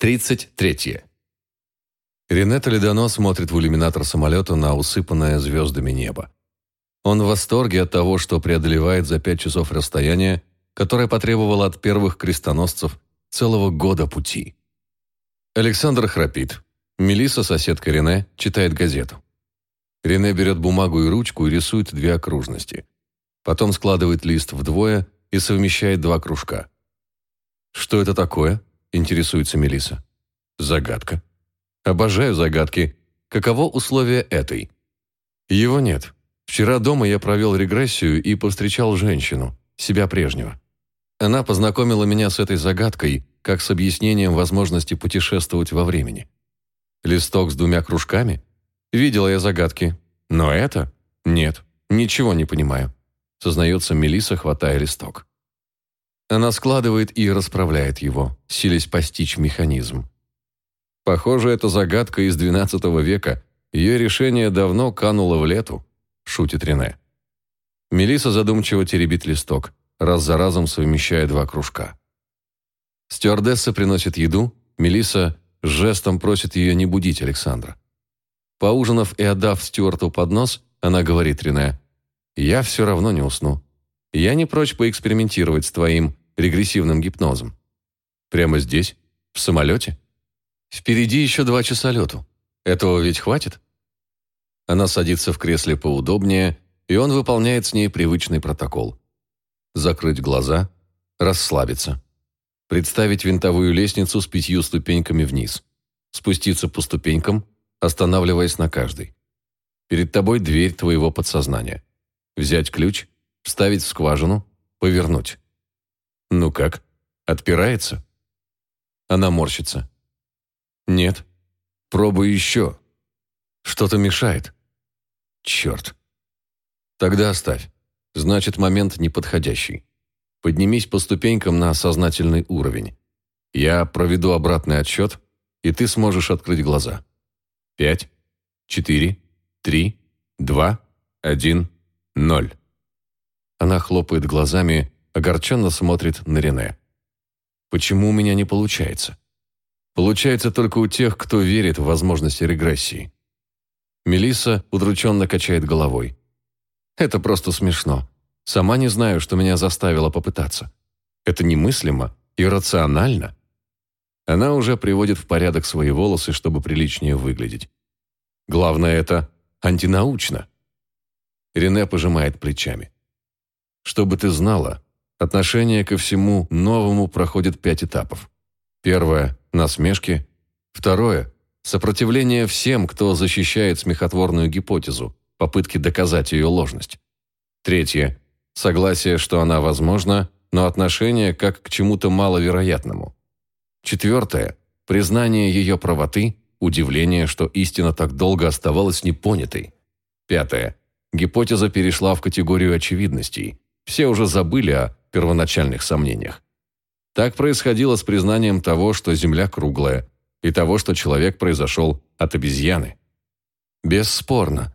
33. Рене Толедано смотрит в иллюминатор самолета на усыпанное звездами небо. Он в восторге от того, что преодолевает за пять часов расстояние, которое потребовало от первых крестоносцев целого года пути. Александр храпит. Мелисса, соседка Рене, читает газету. Рене берет бумагу и ручку и рисует две окружности. Потом складывает лист вдвое и совмещает два кружка. «Что это такое?» – интересуется Мелисса. «Загадка». «Обожаю загадки. Каково условие этой?» «Его нет. Вчера дома я провел регрессию и повстречал женщину, себя прежнего. Она познакомила меня с этой загадкой, как с объяснением возможности путешествовать во времени. Листок с двумя кружками? Видела я загадки. Но это? Нет, ничего не понимаю. Сознается Мелиса, хватая листок. Она складывает и расправляет его, силясь постичь механизм. Похоже, это загадка из XII века. Ее решение давно кануло в лету шутит Рене. Мелиса задумчиво теребит листок, раз за разом совмещая два кружка. Стюардесса приносит еду, Мелиса жестом просит ее не будить Александра. Поужинав и отдав Стюарту поднос, она говорит Рене, «Я все равно не усну. Я не прочь поэкспериментировать с твоим регрессивным гипнозом. Прямо здесь? В самолете? Впереди еще два часа лету. Этого ведь хватит?» Она садится в кресле поудобнее, и он выполняет с ней привычный протокол. Закрыть глаза, расслабиться. Представить винтовую лестницу с пятью ступеньками вниз. Спуститься по ступенькам, останавливаясь на каждой. Перед тобой дверь твоего подсознания. Взять ключ, вставить в скважину, повернуть. Ну как? Отпирается? Она морщится. Нет. Пробуй еще. Что-то мешает. Черт. Тогда оставь. Значит, момент неподходящий. Поднимись по ступенькам на сознательный уровень. Я проведу обратный отсчет, и ты сможешь открыть глаза. Пять, четыре, три, два, один, ноль. Она хлопает глазами, огорченно смотрит на Рене. Почему у меня не получается? Получается только у тех, кто верит в возможности регрессии. Мелисса удрученно качает головой. «Это просто смешно. Сама не знаю, что меня заставило попытаться. Это немыслимо, иррационально». Она уже приводит в порядок свои волосы, чтобы приличнее выглядеть. Главное, это антинаучно. Рене пожимает плечами. Чтобы ты знала, отношение ко всему новому проходит пять этапов. Первое – насмешки. Второе Сопротивление всем, кто защищает смехотворную гипотезу, попытки доказать ее ложность. Третье. Согласие, что она возможна, но отношение как к чему-то маловероятному. Четвертое. Признание ее правоты, удивление, что истина так долго оставалась непонятой. Пятое. Гипотеза перешла в категорию очевидностей. Все уже забыли о первоначальных сомнениях. Так происходило с признанием того, что Земля круглая, и того, что человек произошел от обезьяны. Бесспорно.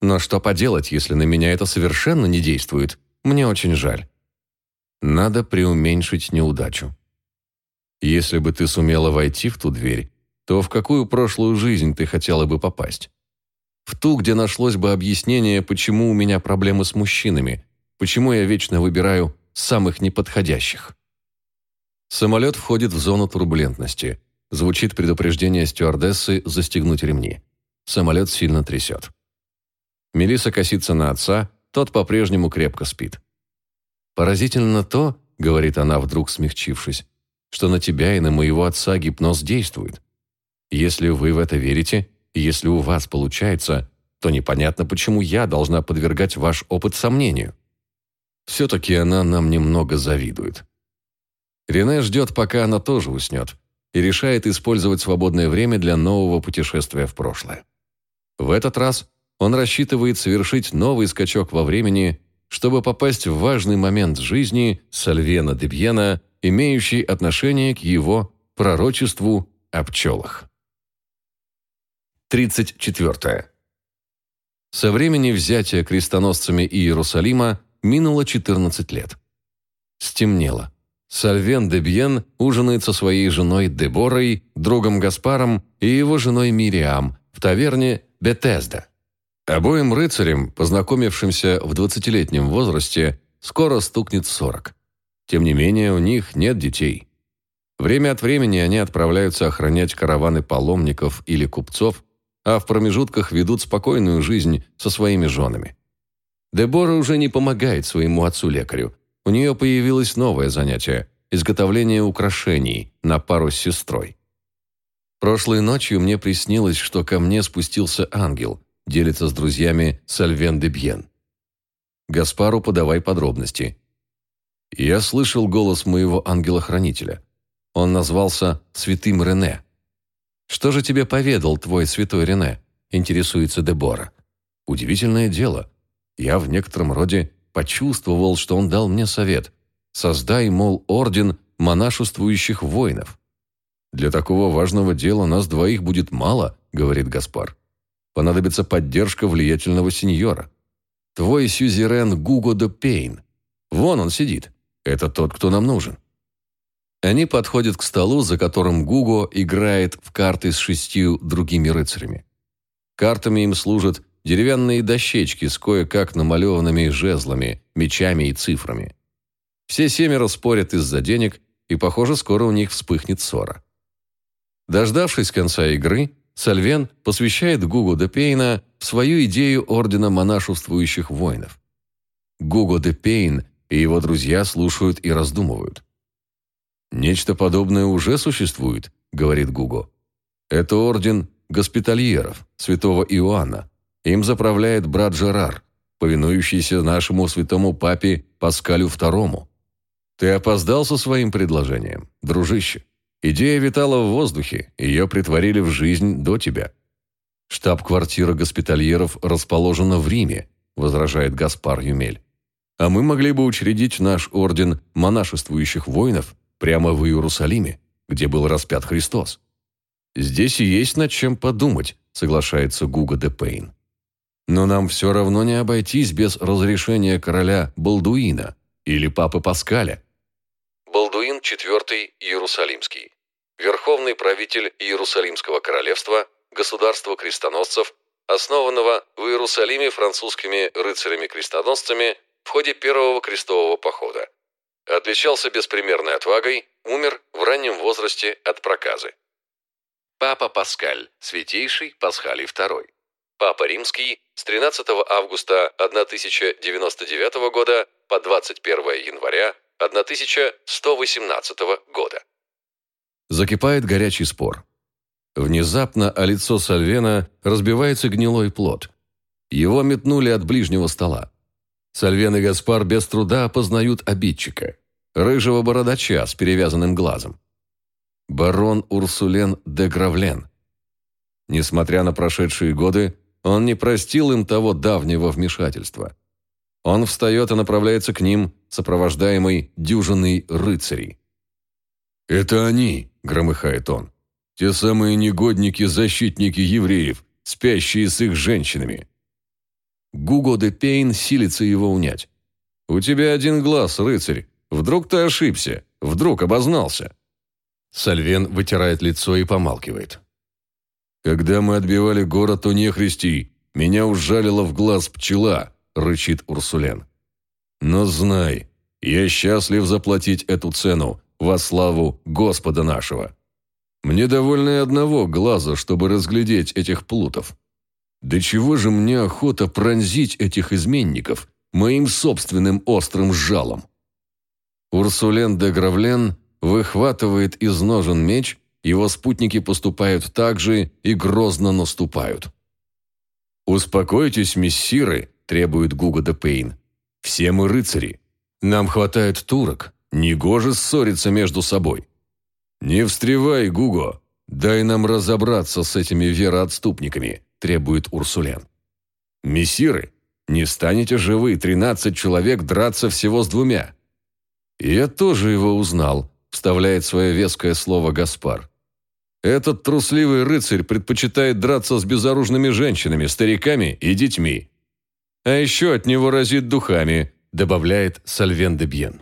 Но что поделать, если на меня это совершенно не действует? Мне очень жаль. Надо преуменьшить неудачу. Если бы ты сумела войти в ту дверь, то в какую прошлую жизнь ты хотела бы попасть? В ту, где нашлось бы объяснение, почему у меня проблемы с мужчинами, почему я вечно выбираю самых неподходящих. Самолет входит в зону турбулентности – Звучит предупреждение стюардессы застегнуть ремни. Самолет сильно трясет. Мелисса косится на отца, тот по-прежнему крепко спит. «Поразительно то, — говорит она, вдруг смягчившись, — что на тебя и на моего отца гипноз действует. Если вы в это верите, если у вас получается, то непонятно, почему я должна подвергать ваш опыт сомнению. Все-таки она нам немного завидует. Рене ждет, пока она тоже уснет, и решает использовать свободное время для нового путешествия в прошлое. В этот раз он рассчитывает совершить новый скачок во времени, чтобы попасть в важный момент жизни Сальвена Дебьена, имеющий отношение к его пророчеству о пчелах. 34. Со времени взятия крестоносцами Иерусалима минуло 14 лет. Стемнело. Сальвен де Бьен ужинает со своей женой Деборой, другом Гаспаром и его женой Мириам в таверне Бетезда. Обоим рыцарям, познакомившимся в 20-летнем возрасте, скоро стукнет 40. Тем не менее, у них нет детей. Время от времени они отправляются охранять караваны паломников или купцов, а в промежутках ведут спокойную жизнь со своими женами. Дебора уже не помогает своему отцу-лекарю. У нее появилось новое занятие – изготовление украшений на пару с сестрой. Прошлой ночью мне приснилось, что ко мне спустился ангел, делится с друзьями Сальвен де Бьен. Гаспару подавай подробности. Я слышал голос моего ангела-хранителя. Он назвался Святым Рене. «Что же тебе поведал твой святой Рене?» – интересуется Дебора. «Удивительное дело. Я в некотором роде почувствовал, что он дал мне совет. Создай, мол, орден монашествующих воинов». «Для такого важного дела нас двоих будет мало», – говорит Гаспар. «Понадобится поддержка влиятельного сеньора. Твой сюзерен Гуго де Пейн. Вон он сидит. Это тот, кто нам нужен». Они подходят к столу, за которым Гуго играет в карты с шестью другими рыцарями. Картами им служат деревянные дощечки с кое-как намалеванными жезлами, мечами и цифрами. Все семеро спорят из-за денег, и, похоже, скоро у них вспыхнет ссора. Дождавшись конца игры, Сальвен посвящает Гуго де Пейна в свою идею Ордена монашествующих воинов. Гуго де Пейн и его друзья слушают и раздумывают. «Нечто подобное уже существует», — говорит Гуго. «Это орден госпитальеров, святого Иоанна. Им заправляет брат Жерар, повинующийся нашему святому папе Паскалю II. Ты опоздал со своим предложением, дружище. Идея витала в воздухе, ее притворили в жизнь до тебя. Штаб-квартира госпитальеров расположена в Риме, возражает Гаспар Юмель. А мы могли бы учредить наш орден монашествующих воинов прямо в Иерусалиме, где был распят Христос. Здесь и есть над чем подумать, соглашается Гуго де Пейн. Но нам все равно не обойтись без разрешения короля Балдуина или папы Паскаля. Балдуин IV Иерусалимский. Верховный правитель Иерусалимского королевства, государства крестоносцев, основанного в Иерусалиме французскими рыцарями-крестоносцами в ходе Первого крестового похода. Отличался беспримерной отвагой, умер в раннем возрасте от проказы. Папа Паскаль, святейший Пасхалий II. Папа Римский с 13 августа 1099 года по 21 января 1118 года. Закипает горячий спор. Внезапно о лицо Сальвена разбивается гнилой плод. Его метнули от ближнего стола. Сальвен и Гаспар без труда опознают обидчика. Рыжего бородача с перевязанным глазом. Барон Урсулен де Гравлен. Несмотря на прошедшие годы, он не простил им того давнего вмешательства. Он встает и направляется к ним, сопровождаемый дюжиной рыцарей. «Это они!» – громыхает он. «Те самые негодники-защитники евреев, спящие с их женщинами. Гуго де Пейн силится его унять. «У тебя один глаз, рыцарь. Вдруг ты ошибся? Вдруг обознался?» Сальвен вытирает лицо и помалкивает. «Когда мы отбивали город у нехристей, меня ужалила в глаз пчела», — рычит Урсулен. «Но знай, я счастлив заплатить эту цену во славу Господа нашего. Мне довольно одного глаза, чтобы разглядеть этих плутов. Да чего же мне охота пронзить этих изменников моим собственным острым жалом? Урсулен де Гравлен выхватывает из ножен меч, его спутники поступают так же и грозно наступают. «Успокойтесь, мессиры», – требует Гуга де Пейн. «Все мы рыцари. Нам хватает турок. Негоже ссориться между собой». «Не встревай, Гуго. Дай нам разобраться с этими вероотступниками требует Урсулен. «Мессиры, не станете же вы, тринадцать человек, драться всего с двумя?» «Я тоже его узнал», – вставляет свое веское слово Гаспар. «Этот трусливый рыцарь предпочитает драться с безоружными женщинами, стариками и детьми. А еще от него разит духами», – добавляет Сальвен де Бьен.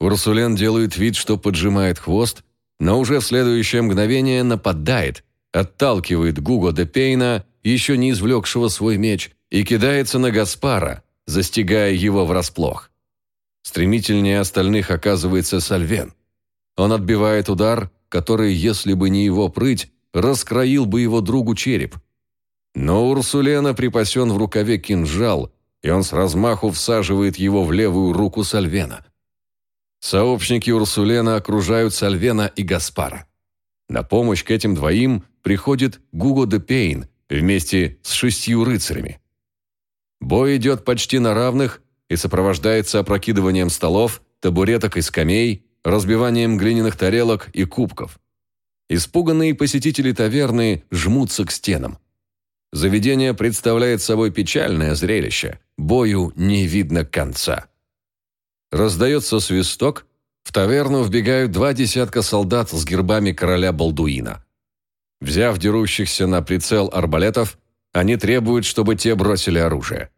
Урсулен делает вид, что поджимает хвост, но уже в следующее мгновение нападает, отталкивает Гуго де Пейна, еще не извлекшего свой меч, и кидается на Гаспара, застигая его врасплох. Стремительнее остальных оказывается Сальвен. Он отбивает удар, который, если бы не его прыть, раскроил бы его другу череп. Но Урсулена припасен в рукаве кинжал, и он с размаху всаживает его в левую руку Сальвена. Сообщники Урсулена окружают Сальвена и Гаспара. На помощь к этим двоим приходит Гуго де Пейн вместе с шестью рыцарями. Бой идет почти на равных и сопровождается опрокидыванием столов, табуреток и скамей, разбиванием глиняных тарелок и кубков. Испуганные посетители таверны жмутся к стенам. Заведение представляет собой печальное зрелище. Бою не видно конца. Раздается свисток, в таверну вбегают два десятка солдат с гербами короля Балдуина. Взяв дерущихся на прицел арбалетов, они требуют, чтобы те бросили оружие.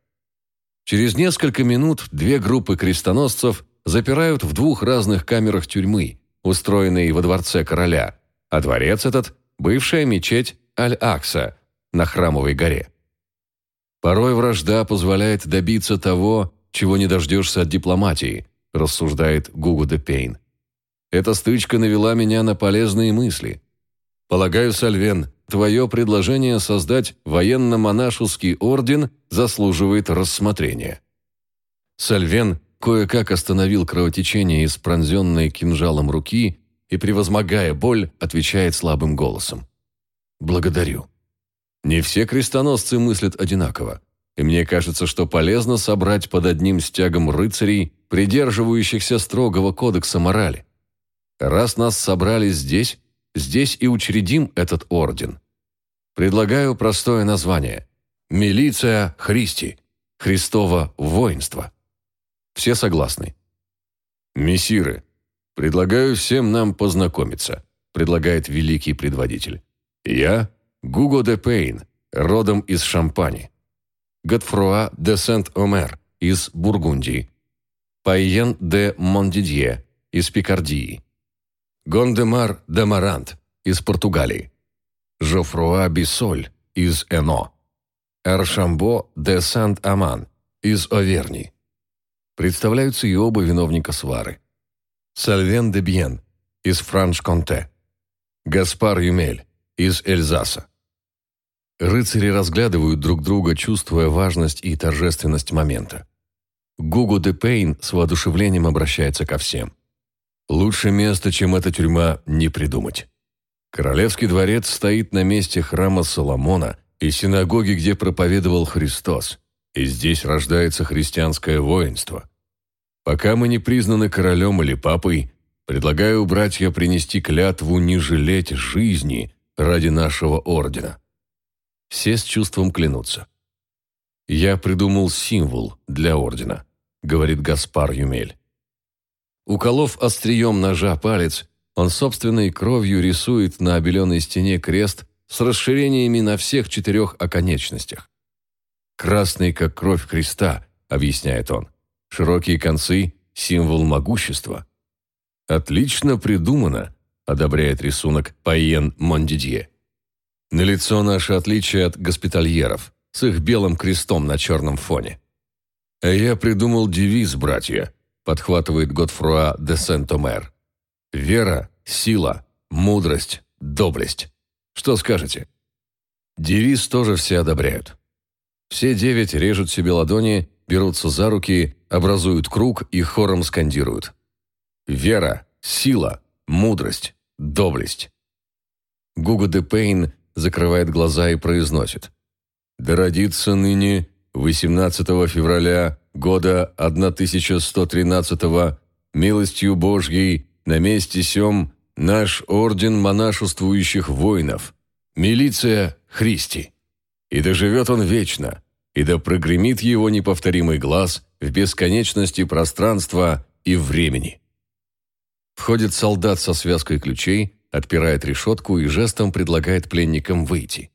Через несколько минут две группы крестоносцев запирают в двух разных камерах тюрьмы, устроенной во дворце короля, а дворец этот – бывшая мечеть Аль-Акса на Храмовой горе. Порой вражда позволяет добиться того, чего не дождешься от дипломатии, рассуждает Гугу де Пейн. Эта стычка навела меня на полезные мысли. Полагаю, Сальвен, твое предложение создать военно-монашеский орден заслуживает рассмотрения. Сальвен кое-как остановил кровотечение из пронзенной кинжалом руки и, превозмогая боль, отвечает слабым голосом. «Благодарю. Не все крестоносцы мыслят одинаково и мне кажется, что полезно собрать под одним стягом рыцарей, придерживающихся строгого кодекса морали. Раз нас собрали здесь, здесь и учредим этот орден. Предлагаю простое название – «Милиция Христи», «Христово воинство». Все согласны? «Мессиры, предлагаю всем нам познакомиться», – предлагает великий предводитель. «Я – Гуго де Пейн, родом из Шампани». Готфруа де Сент-Омер из Бургундии, Пайен де Мондидье из Пикардии, Гондемар де Марант из Португалии, Жофруа Бисоль из Эно, Эршамбо де Сент-Аман из Оверни. Представляются и оба виновника свары. Сальвен де Бьен из Франш-Конте, Гаспар Юмель из Эльзаса. Рыцари разглядывают друг друга, чувствуя важность и торжественность момента. Гугу де Пейн с воодушевлением обращается ко всем. Лучше места, чем эта тюрьма, не придумать. Королевский дворец стоит на месте храма Соломона и синагоги, где проповедовал Христос, и здесь рождается христианское воинство. Пока мы не признаны королем или папой, предлагаю братья принести клятву не жалеть жизни ради нашего ордена. Все с чувством клянутся. «Я придумал символ для ордена», — говорит Гаспар Юмель. Уколов острием ножа палец, он собственной кровью рисует на обеленной стене крест с расширениями на всех четырех оконечностях. «Красный, как кровь Христа», — объясняет он. «Широкие концы — символ могущества». «Отлично придумано», — одобряет рисунок Пайен Мондидье. Налицо наше отличие от госпитальеров с их белым крестом на черном фоне. А я придумал девиз, братья, подхватывает Готфруа де Сент-Омер. Вера, сила, мудрость, доблесть. Что скажете? Девиз тоже все одобряют. Все девять режут себе ладони, берутся за руки, образуют круг и хором скандируют. Вера, сила, мудрость, доблесть. Гуго де Пейн закрывает глаза и произносит. «Да родится ныне 18 февраля года 1113 милостью Божьей на месте сём наш орден монашествующих воинов, милиция Христи. И да живет он вечно, и да прогремит его неповторимый глаз в бесконечности пространства и времени». Входит солдат со связкой ключей, отпирает решетку и жестом предлагает пленникам выйти.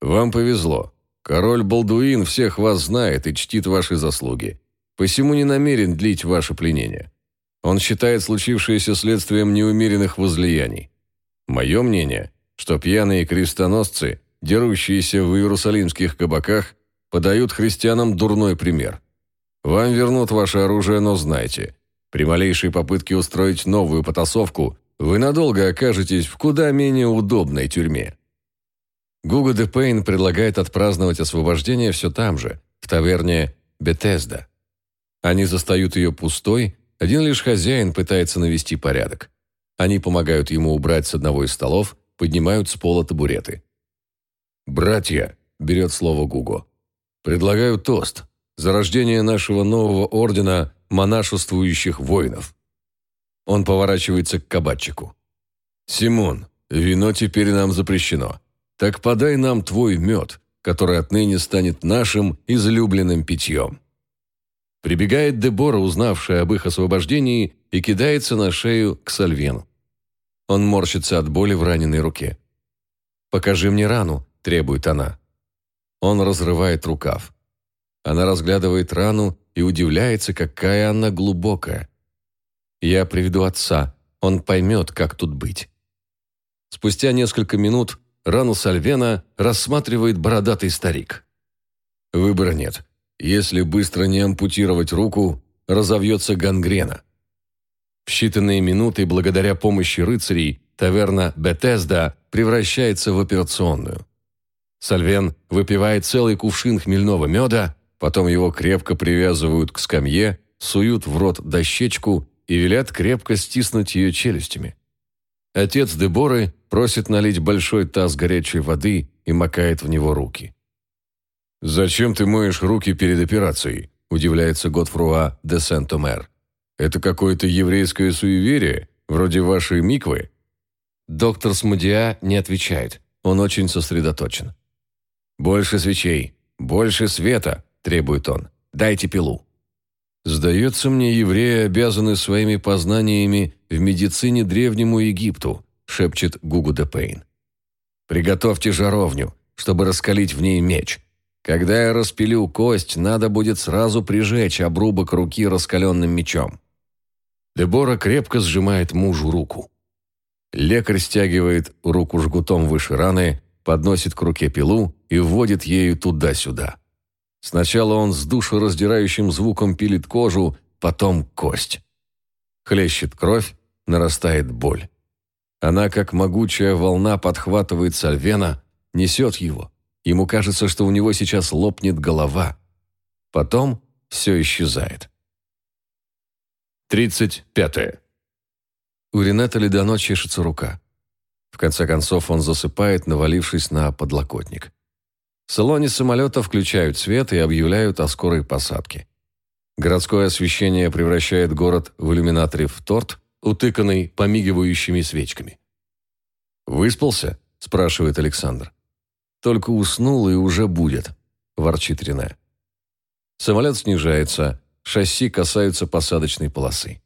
«Вам повезло. Король Балдуин всех вас знает и чтит ваши заслуги, посему не намерен длить ваше пленение. Он считает случившееся следствием неумеренных возлияний. Мое мнение, что пьяные крестоносцы, дерущиеся в иерусалимских кабаках, подают христианам дурной пример. Вам вернут ваше оружие, но знайте, при малейшей попытке устроить новую потасовку, вы надолго окажетесь в куда менее удобной тюрьме. Гуго де Пейн предлагает отпраздновать освобождение все там же, в таверне Бетезда. Они застают ее пустой, один лишь хозяин пытается навести порядок. Они помогают ему убрать с одного из столов, поднимают с пола табуреты. «Братья», — берет слово Гуго, — «предлагаю тост за рождение нашего нового ордена монашествующих воинов». Он поворачивается к кабачику. «Симон, вино теперь нам запрещено. Так подай нам твой мед, который отныне станет нашим излюбленным питьем». Прибегает Дебора, узнавшая об их освобождении, и кидается на шею к Сальвену. Он морщится от боли в раненой руке. «Покажи мне рану», – требует она. Он разрывает рукав. Она разглядывает рану и удивляется, какая она глубокая. «Я приведу отца, он поймет, как тут быть». Спустя несколько минут рану Сальвена рассматривает бородатый старик. Выбора нет. Если быстро не ампутировать руку, разовьется гангрена. В считанные минуты, благодаря помощи рыцарей, таверна Бетезда превращается в операционную. Сальвен выпивает целый кувшин хмельного меда, потом его крепко привязывают к скамье, суют в рот дощечку и велят крепко стиснуть ее челюстями. Отец Деборы просит налить большой таз горячей воды и макает в него руки. «Зачем ты моешь руки перед операцией?» – удивляется Готфруа де Сент-Омер. «Это какое-то еврейское суеверие, вроде вашей миквы?» Доктор Смудиа не отвечает, он очень сосредоточен. «Больше свечей, больше света!» – требует он. «Дайте пилу!» «Сдается мне, евреи обязаны своими познаниями в медицине древнему Египту», – шепчет Гугу де Пейн. «Приготовьте жаровню, чтобы раскалить в ней меч. Когда я распилю кость, надо будет сразу прижечь обрубок руки раскаленным мечом». Дебора крепко сжимает мужу руку. Лекарь стягивает руку жгутом выше раны, подносит к руке пилу и вводит ею туда-сюда. Сначала он с душераздирающим звуком пилит кожу, потом кость. Хлещет кровь, нарастает боль. Она, как могучая волна, подхватывает Сальвена, несет его. Ему кажется, что у него сейчас лопнет голова. Потом все исчезает. 35. У Ренета Ледано чешется рука. В конце концов он засыпает, навалившись на подлокотник. В салоне самолета включают свет и объявляют о скорой посадке. Городское освещение превращает город в иллюминаторе в торт, утыканный помигивающими свечками. «Выспался?» – спрашивает Александр. «Только уснул и уже будет», – ворчит Рене. Самолет снижается, шасси касаются посадочной полосы.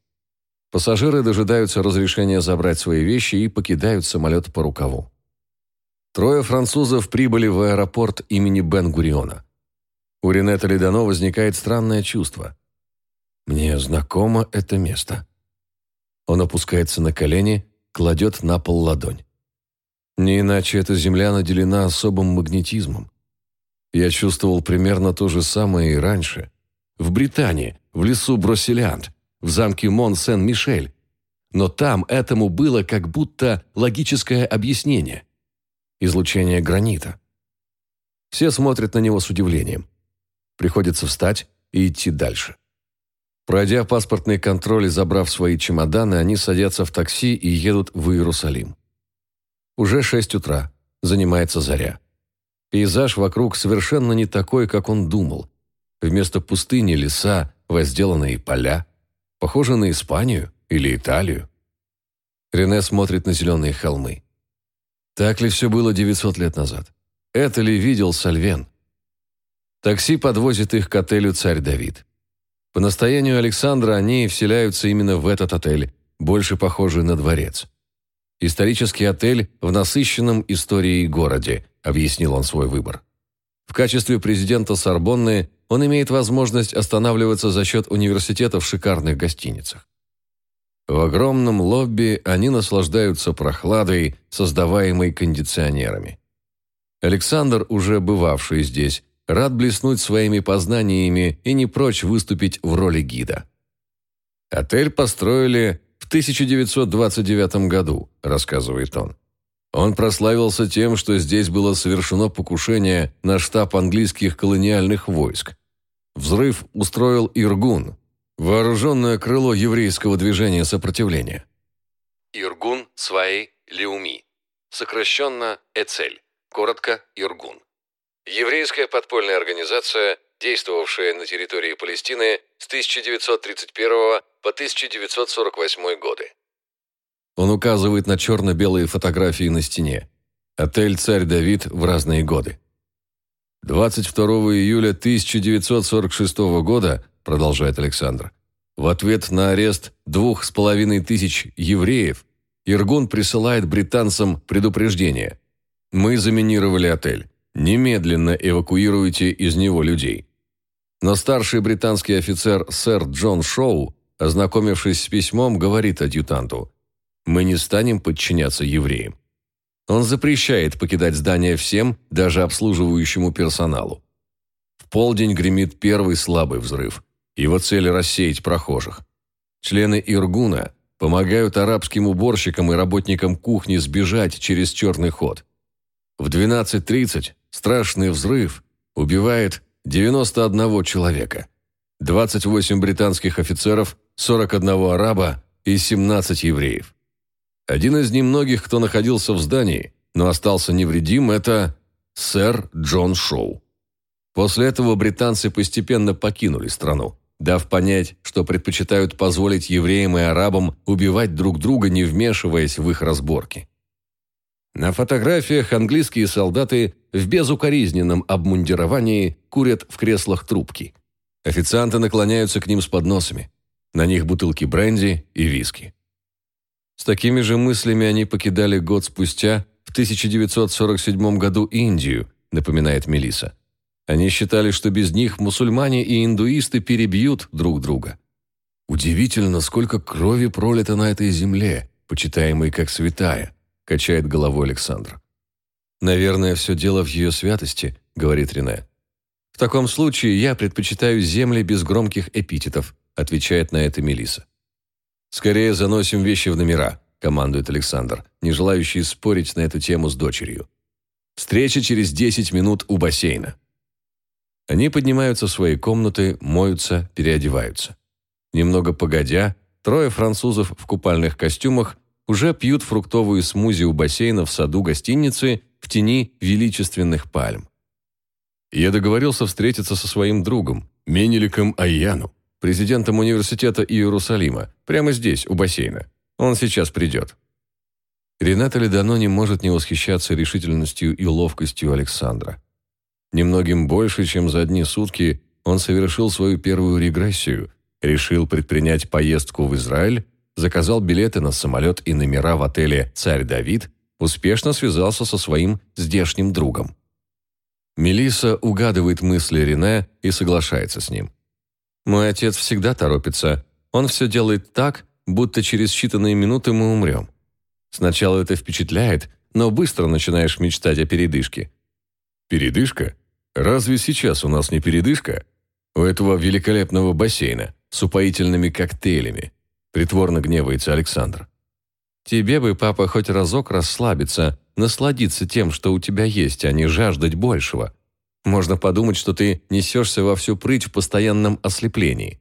Пассажиры дожидаются разрешения забрать свои вещи и покидают самолет по рукаву. Трое французов прибыли в аэропорт имени Бен-Гуриона. У Ренета Ледано возникает странное чувство. «Мне знакомо это место». Он опускается на колени, кладет на пол ладонь. Не иначе эта земля наделена особым магнетизмом. Я чувствовал примерно то же самое и раньше. В Британии, в лесу Бросилиант, в замке Мон-Сен-Мишель. Но там этому было как будто логическое объяснение – излучение гранита. Все смотрят на него с удивлением. Приходится встать и идти дальше. Пройдя паспортный контроль и забрав свои чемоданы, они садятся в такси и едут в Иерусалим. Уже шесть утра. Занимается заря. Пейзаж вокруг совершенно не такой, как он думал. Вместо пустыни леса, возделанные поля. Похоже на Испанию или Италию. Рене смотрит на зеленые холмы. Так ли все было 900 лет назад? Это ли видел Сальвен? Такси подвозит их к отелю «Царь Давид». По настоянию Александра они вселяются именно в этот отель, больше похожий на дворец. «Исторический отель в насыщенном историей городе», объяснил он свой выбор. В качестве президента Сорбонны он имеет возможность останавливаться за счет университета в шикарных гостиницах. В огромном лобби они наслаждаются прохладой, создаваемой кондиционерами. Александр, уже бывавший здесь, рад блеснуть своими познаниями и не прочь выступить в роли гида. Отель построили в 1929 году, рассказывает он. Он прославился тем, что здесь было совершено покушение на штаб английских колониальных войск. Взрыв устроил Иргун, вооруженное крыло еврейского движения сопротивления. Иргун Сваи Леуми, сокращенно Эцель, коротко Иргун. Еврейская подпольная организация, действовавшая на территории Палестины с 1931 по 1948 годы. Он указывает на черно-белые фотографии на стене. Отель «Царь Давид» в разные годы. 22 июля 1946 года, продолжает Александр, в ответ на арест двух с половиной тысяч евреев, Иргун присылает британцам предупреждение. «Мы заминировали отель. Немедленно эвакуируйте из него людей». Но старший британский офицер сэр Джон Шоу, ознакомившись с письмом, говорит адъютанту – мы не станем подчиняться евреям. Он запрещает покидать здание всем, даже обслуживающему персоналу. В полдень гремит первый слабый взрыв. Его цель – рассеять прохожих. Члены Иргуна помогают арабским уборщикам и работникам кухни сбежать через черный ход. В 12.30 страшный взрыв убивает 91 человека, 28 британских офицеров, 41 араба и 17 евреев. Один из немногих, кто находился в здании, но остался невредим, это сэр Джон Шоу. После этого британцы постепенно покинули страну, дав понять, что предпочитают позволить евреям и арабам убивать друг друга, не вмешиваясь в их разборки. На фотографиях английские солдаты в безукоризненном обмундировании курят в креслах трубки. Официанты наклоняются к ним с подносами. На них бутылки бренди и виски. С такими же мыслями они покидали год спустя, в 1947 году, Индию, напоминает Мелиса. Они считали, что без них мусульмане и индуисты перебьют друг друга. Удивительно, сколько крови пролито на этой земле, почитаемой как святая, качает головой Александр. Наверное, все дело в ее святости, говорит Рене. В таком случае я предпочитаю земли без громких эпитетов, отвечает на это Мелиса. «Скорее заносим вещи в номера», – командует Александр, не желающий спорить на эту тему с дочерью. «Встреча через 10 минут у бассейна». Они поднимаются в свои комнаты, моются, переодеваются. Немного погодя, трое французов в купальных костюмах уже пьют фруктовую смузи у бассейна в саду гостиницы в тени величественных пальм. Я договорился встретиться со своим другом, Менеликом Айяну президентом университета Иерусалима, прямо здесь, у бассейна. Он сейчас придет». Рената Ледано не может не восхищаться решительностью и ловкостью Александра. Немногим больше, чем за одни сутки, он совершил свою первую регрессию, решил предпринять поездку в Израиль, заказал билеты на самолет и номера в отеле «Царь Давид», успешно связался со своим здешним другом. Мелиса угадывает мысли Рене и соглашается с ним. Мой отец всегда торопится. Он все делает так, будто через считанные минуты мы умрем. Сначала это впечатляет, но быстро начинаешь мечтать о передышке. Передышка? Разве сейчас у нас не передышка? У этого великолепного бассейна с упоительными коктейлями. Притворно гневается Александр. Тебе бы, папа, хоть разок расслабиться, насладиться тем, что у тебя есть, а не жаждать большего. Можно подумать, что ты несешься во всю прыть в постоянном ослеплении.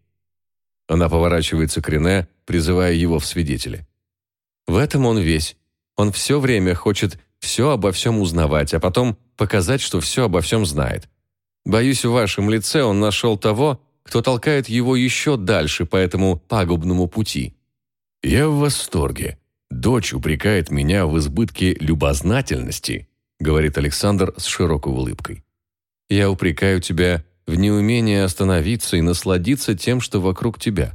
Она поворачивается к Рене, призывая его в свидетели. В этом он весь. Он все время хочет все обо всем узнавать, а потом показать, что все обо всем знает. Боюсь, в вашем лице он нашел того, кто толкает его еще дальше по этому пагубному пути. Я в восторге. Дочь упрекает меня в избытке любознательности, говорит Александр с широкой улыбкой. Я упрекаю тебя в неумении остановиться и насладиться тем, что вокруг тебя.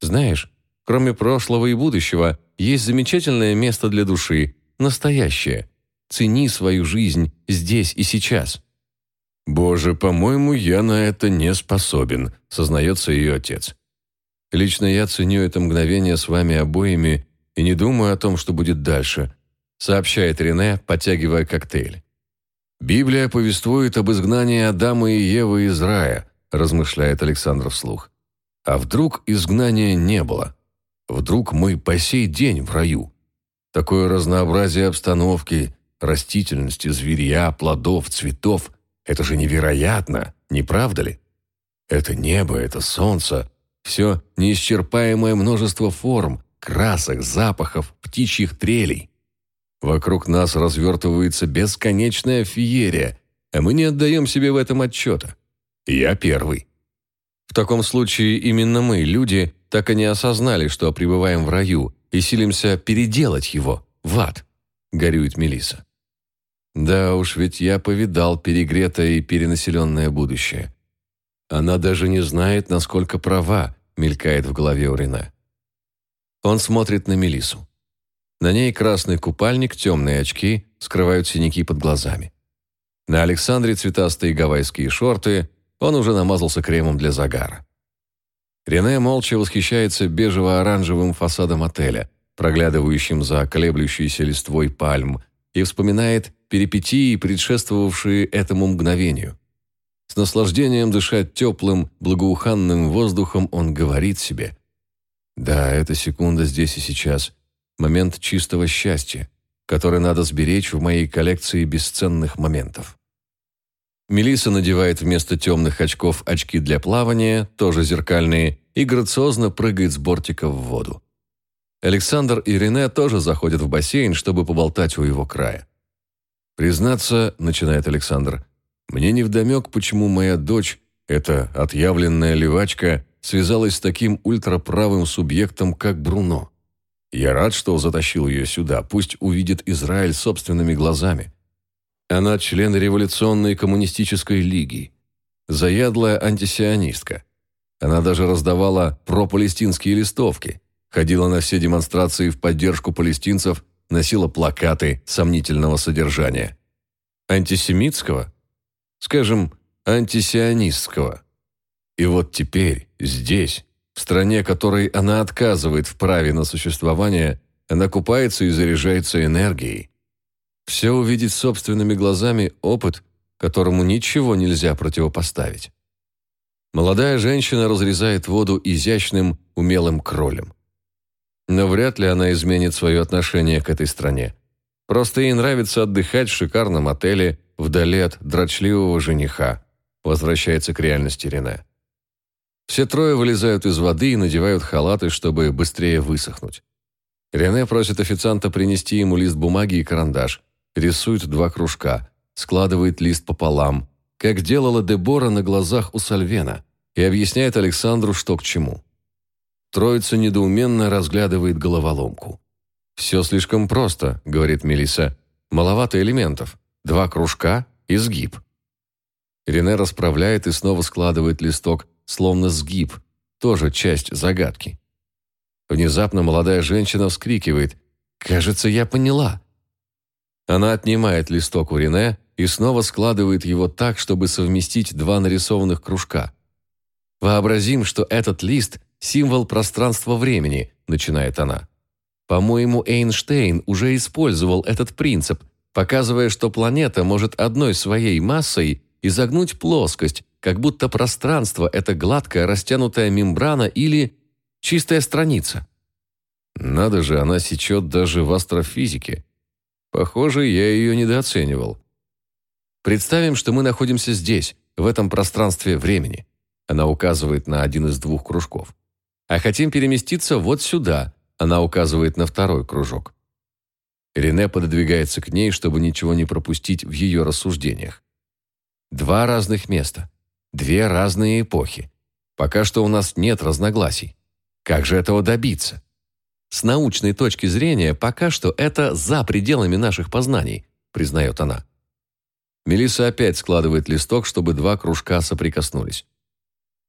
Знаешь, кроме прошлого и будущего, есть замечательное место для души, настоящее. Цени свою жизнь здесь и сейчас. «Боже, по-моему, я на это не способен», — сознается ее отец. Лично я ценю это мгновение с вами обоими и не думаю о том, что будет дальше», сообщает Рене, подтягивая коктейль. «Библия повествует об изгнании Адама и Евы из рая», размышляет Александр вслух. «А вдруг изгнания не было? Вдруг мы по сей день в раю? Такое разнообразие обстановки, растительности, зверья, плодов, цветов – это же невероятно, не правда ли? Это небо, это солнце, все неисчерпаемое множество форм, красок, запахов, птичьих трелей. Вокруг нас развертывается бесконечная феерия, а мы не отдаем себе в этом отчета. Я первый. В таком случае именно мы, люди, так и не осознали, что пребываем в раю и силимся переделать его в ад, горюет Мелиса. Да уж, ведь я повидал перегретое и перенаселенное будущее. Она даже не знает, насколько права, мелькает в голове у. Он смотрит на Мелису. На ней красный купальник, темные очки, скрывают синяки под глазами. На Александре цветастые гавайские шорты, он уже намазался кремом для загара. Рене молча восхищается бежево-оранжевым фасадом отеля, проглядывающим за колеблющейся листвой пальм, и вспоминает перипетии, предшествовавшие этому мгновению. С наслаждением дышать теплым, благоуханным воздухом он говорит себе «Да, эта секунда здесь и сейчас, момент чистого счастья, который надо сберечь в моей коллекции бесценных моментов. Мелиса надевает вместо темных очков очки для плавания, тоже зеркальные, и грациозно прыгает с бортика в воду. Александр и Рене тоже заходят в бассейн, чтобы поболтать у его края. «Признаться, — начинает Александр, — мне невдомек, почему моя дочь, эта отъявленная левачка, связалась с таким ультраправым субъектом, как Бруно. Я рад, что затащил ее сюда. Пусть увидит Израиль собственными глазами. Она член революционной коммунистической лиги. Заядлая антисионистка. Она даже раздавала пропалестинские листовки. Ходила на все демонстрации в поддержку палестинцев, носила плакаты сомнительного содержания. Антисемитского? Скажем, антисионистского. И вот теперь, здесь, в стране, которой она отказывает в праве на существование, она купается и заряжается энергией. Все увидеть собственными глазами – опыт, которому ничего нельзя противопоставить. Молодая женщина разрезает воду изящным, умелым кролем. Но вряд ли она изменит свое отношение к этой стране. Просто ей нравится отдыхать в шикарном отеле вдали от дрочливого жениха. Возвращается к реальности Рене. Все трое вылезают из воды и надевают халаты, чтобы быстрее высохнуть. Рене просит официанта принести ему лист бумаги и карандаш. Рисует два кружка, складывает лист пополам, как делала Дебора на глазах у Сальвена, и объясняет Александру, что к чему. Троица недоуменно разглядывает головоломку. «Все слишком просто», — говорит Мелиса. «Маловато элементов. Два кружка и сгиб». Рене расправляет и снова складывает листок словно сгиб, тоже часть загадки. Внезапно молодая женщина вскрикивает «Кажется, я поняла». Она отнимает листок у Рене и снова складывает его так, чтобы совместить два нарисованных кружка. «Вообразим, что этот лист – символ пространства-времени», – начинает она. «По-моему, Эйнштейн уже использовал этот принцип, показывая, что планета может одной своей массой изогнуть плоскость, как будто пространство – это гладкая растянутая мембрана или чистая страница. Надо же, она сечет даже в астрофизике. Похоже, я ее недооценивал. Представим, что мы находимся здесь, в этом пространстве времени. Она указывает на один из двух кружков. А хотим переместиться вот сюда. Она указывает на второй кружок. Рене пододвигается к ней, чтобы ничего не пропустить в ее рассуждениях. Два разных места. Две разные эпохи. Пока что у нас нет разногласий. Как же этого добиться? С научной точки зрения, пока что это за пределами наших познаний, признает она. Мелисса опять складывает листок, чтобы два кружка соприкоснулись.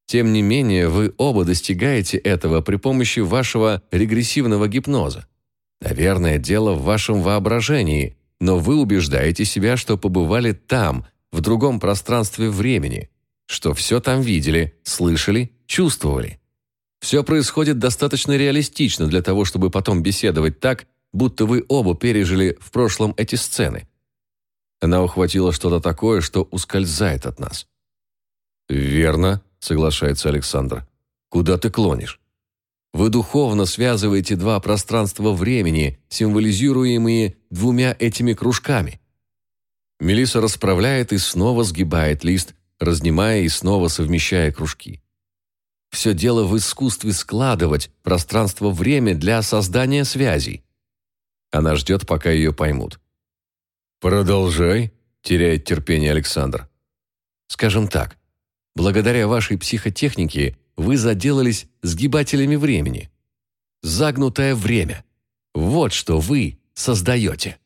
Тем не менее, вы оба достигаете этого при помощи вашего регрессивного гипноза. Наверное, дело в вашем воображении, но вы убеждаете себя, что побывали там, в другом пространстве времени, что все там видели, слышали, чувствовали. Все происходит достаточно реалистично для того, чтобы потом беседовать так, будто вы оба пережили в прошлом эти сцены. Она ухватила что-то такое, что ускользает от нас. «Верно», — соглашается Александр. «Куда ты клонишь?» Вы духовно связываете два пространства времени, символизируемые двумя этими кружками. Мелиса расправляет и снова сгибает лист, разнимая и снова совмещая кружки. Все дело в искусстве складывать пространство-время для создания связей. Она ждет, пока ее поймут. «Продолжай», – теряет терпение Александр. «Скажем так, благодаря вашей психотехнике вы заделались сгибателями времени. Загнутое время. Вот что вы создаете.